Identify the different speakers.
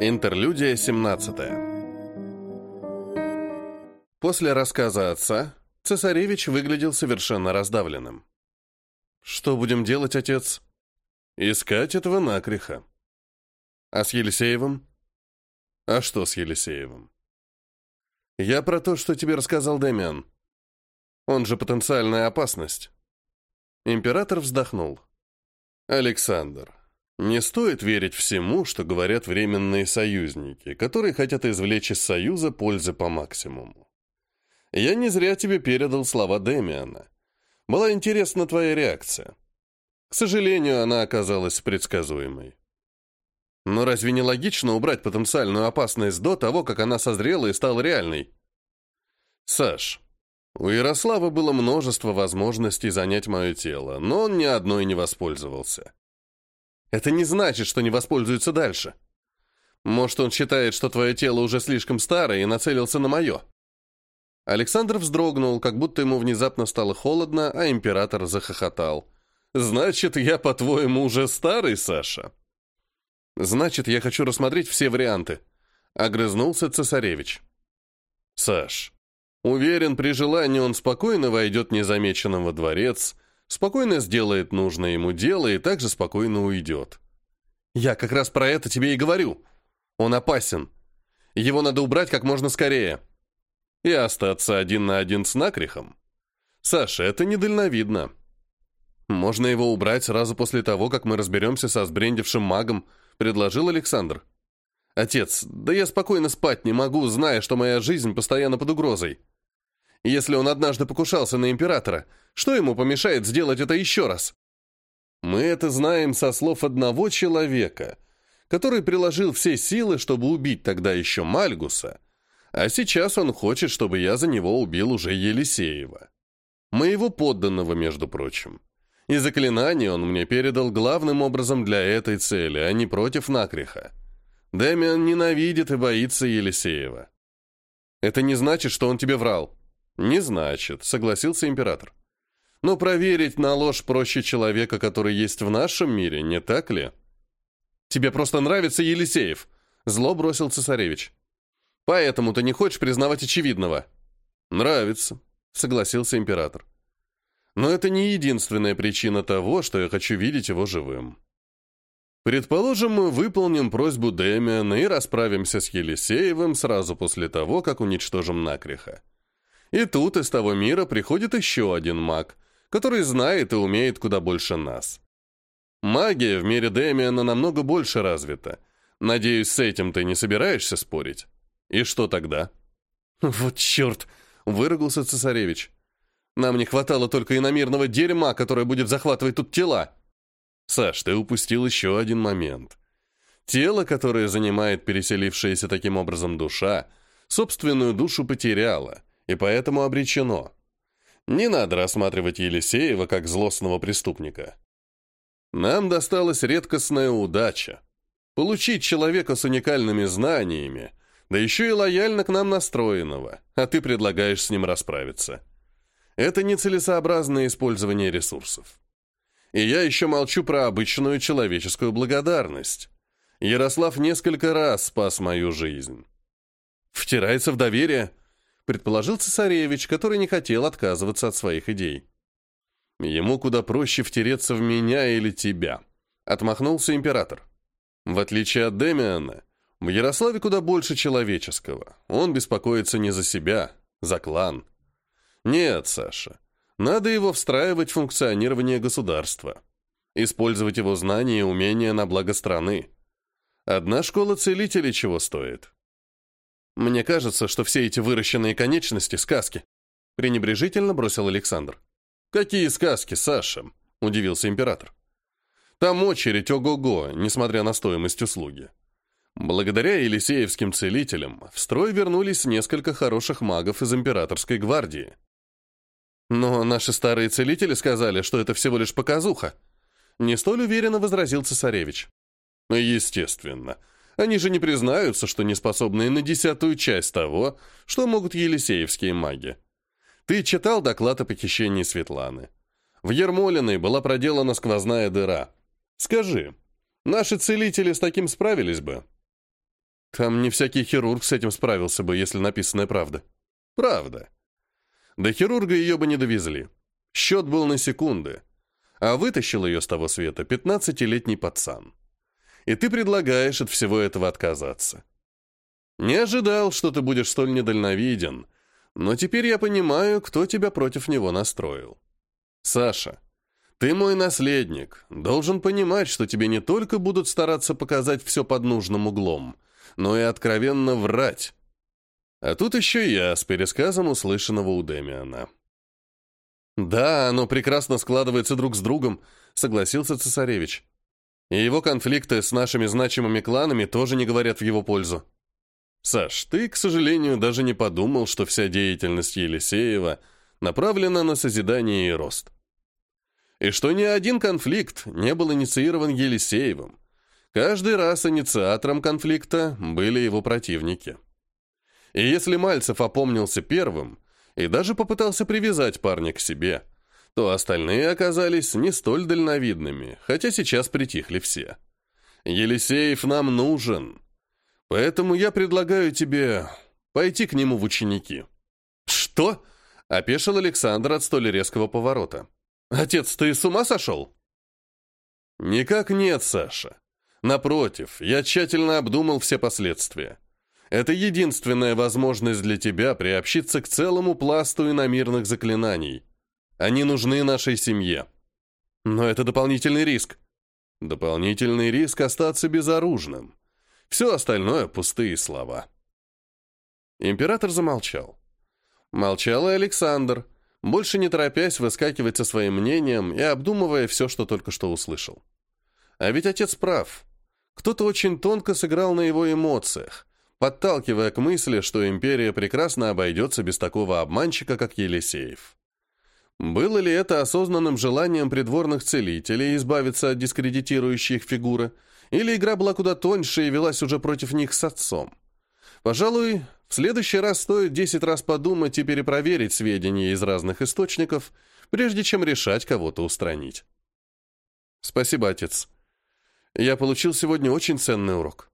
Speaker 1: Интерлюдия 17 После рассказа отца цесаревич выглядел совершенно раздавленным. «Что будем делать, отец?» «Искать этого накриха». «А с Елисеевым?» «А что с Елисеевым?» «Я про то, что тебе рассказал Дэмиан. Он же потенциальная опасность». Император вздохнул. «Александр, не стоит верить всему, что говорят временные союзники, которые хотят извлечь из союза пользы по максимуму. Я не зря тебе передал слова Демиана. Была интересна твоя реакция. К сожалению, она оказалась предсказуемой. Но разве не логично убрать потенциальную опасность до того, как она созрела и стала реальной? Саш, у Ярослава было множество возможностей занять мое тело, но он ни одной не воспользовался. Это не значит, что не воспользуется дальше. Может, он считает, что твое тело уже слишком старое и нацелился на мое. Александр вздрогнул, как будто ему внезапно стало холодно, а император захохотал. «Значит, я, по-твоему, уже старый, Саша?» «Значит, я хочу рассмотреть все варианты», — огрызнулся цесаревич. «Саш, уверен, при желании он спокойно войдет незамеченным во дворец, спокойно сделает нужное ему дело и также спокойно уйдет. Я как раз про это тебе и говорю. Он опасен. Его надо убрать как можно скорее. И остаться один на один с накрихом. Саша, это недальновидно. Можно его убрать сразу после того, как мы разберемся со сбрендившим магом, предложил Александр. Отец, да я спокойно спать не могу, зная, что моя жизнь постоянно под угрозой. Если он однажды покушался на императора, что ему помешает сделать это еще раз? Мы это знаем со слов одного человека, который приложил все силы, чтобы убить тогда еще Мальгуса, а сейчас он хочет, чтобы я за него убил уже Елисеева. Моего подданного, между прочим. И заклинание он мне передал главным образом для этой цели, а не против Накриха. Дэмиан ненавидит и боится Елисеева. Это не значит, что он тебе врал. «Не значит», — согласился император. «Но проверить на ложь проще человека, который есть в нашем мире, не так ли?» «Тебе просто нравится Елисеев», — зло бросил цесаревич. «Поэтому ты не хочешь признавать очевидного?» «Нравится», — согласился император. «Но это не единственная причина того, что я хочу видеть его живым». Предположим, мы выполним просьбу Дэмиана и расправимся с Елисеевым сразу после того, как уничтожим Накриха. И тут из того мира приходит еще один маг, который знает и умеет куда больше нас. Магия в мире Дэмиана намного больше развита. Надеюсь, с этим ты не собираешься спорить? И что тогда? Вот черт! Выругался цесаревич. Нам не хватало только иномирного дерьма, которое будет захватывать тут тела. Саш, ты упустил еще один момент. Тело, которое занимает переселившаяся таким образом душа, собственную душу потеряло — и поэтому обречено. Не надо рассматривать Елисеева как злостного преступника. Нам досталась редкостная удача. Получить человека с уникальными знаниями, да еще и лояльно к нам настроенного, а ты предлагаешь с ним расправиться. Это нецелесообразное использование ресурсов. И я еще молчу про обычную человеческую благодарность. Ярослав несколько раз спас мою жизнь. Втирается в доверие – предположил цесаревич, который не хотел отказываться от своих идей. Ему куда проще втереться в меня или тебя, отмахнулся император. В отличие от Демиана, в Ярославе куда больше человеческого. Он беспокоится не за себя, за клан. Нет, Саша, надо его встраивать в функционирование государства. Использовать его знания и умения на благо страны. Одна школа целителей чего стоит? Мне кажется, что все эти выращенные конечности — сказки. Пренебрежительно бросил Александр. Какие сказки, Саша? Удивился император. Там очередь ого-го, несмотря на стоимость услуги. Благодаря Елисеевским целителям в строй вернулись несколько хороших магов из императорской гвардии. Но наши старые целители сказали, что это всего лишь показуха. Не столь уверенно возразил цесаревич. Естественно. Они же не признаются, что не способны на десятую часть того, что могут елисеевские маги. Ты читал доклад о похищении Светланы? В Ермолиной была проделана сквозная дыра. Скажи, наши целители с таким справились бы? Там не всякий хирург с этим справился бы, если написанная правда. Правда. До хирурга ее бы не довезли. Счет был на секунды. А вытащил ее с того света пятнадцатилетний пацан. И ты предлагаешь от всего этого отказаться. Не ожидал, что ты будешь столь недальновиден, но теперь я понимаю, кто тебя против него настроил. Саша, ты мой наследник, должен понимать, что тебе не только будут стараться показать все под нужным углом, но и откровенно врать. А тут еще я с пересказом услышанного у Демиана. «Да, оно прекрасно складывается друг с другом», — согласился цесаревич. «И его конфликты с нашими значимыми кланами тоже не говорят в его пользу». «Саш, ты, к сожалению, даже не подумал, что вся деятельность Елисеева направлена на созидание и рост. И что ни один конфликт не был инициирован Елисеевым. Каждый раз инициатором конфликта были его противники. И если Мальцев опомнился первым и даже попытался привязать парня к себе, то остальные оказались не столь дальновидными, хотя сейчас притихли все. Елисеев нам нужен, поэтому я предлагаю тебе пойти к нему в ученики». «Что?» — опешил Александр от столь резкого поворота. «Отец, ты с ума сошел?» «Никак нет, Саша. Напротив, я тщательно обдумал все последствия. Это единственная возможность для тебя приобщиться к целому пласту иномирных заклинаний. Они нужны нашей семье. Но это дополнительный риск. Дополнительный риск остаться безоружным. Все остальное — пустые слова. Император замолчал. Молчал и Александр, больше не торопясь выскакивать со своим мнением и обдумывая все, что только что услышал. А ведь отец прав. Кто-то очень тонко сыграл на его эмоциях, подталкивая к мысли, что империя прекрасно обойдется без такого обманщика, как Елисеев. Было ли это осознанным желанием придворных целителей избавиться от дискредитирующих фигуры, или игра была куда тоньше и велась уже против них с отцом? Пожалуй, в следующий раз стоит 10 раз подумать и перепроверить сведения из разных источников, прежде чем решать кого-то устранить. Спасибо, отец. Я получил сегодня очень ценный урок.